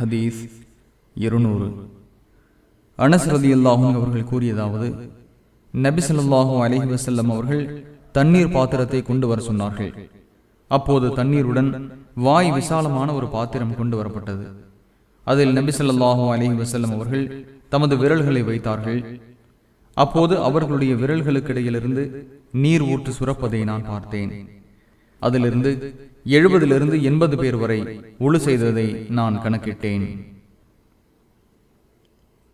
ஹதீஸ் இருநூறு. அனசரதி அல்லாஹும் அவர்கள் கூறியதாவது நபி ஸல்லல்லாஹு அலைஹி வஸல்லம் அவர்கள் தண்ணீர் பாத்திரத்தை கொண்டு வர சொன்னார்கள். அப்போது தண்ணீருடன் வாய் விசாலமான ஒரு பாத்திரம் கொண்டு வரப்பட்டது. அதில் நபி ஸல்லல்லாஹு அலைஹி அவர்கள் தமது விரல்களை வைத்தார்கள். அப்போது அவர்களுடைய விரல்களுக்கிடையிலிருந்து நீர் ஊற்று சுரப்பதை நான் பார்த்தேன். அதிலிருந்து எழுபதிலிருந்து எண்பது பேர் வரை உழு செய்ததை நான் கணக்கிட்டேன்.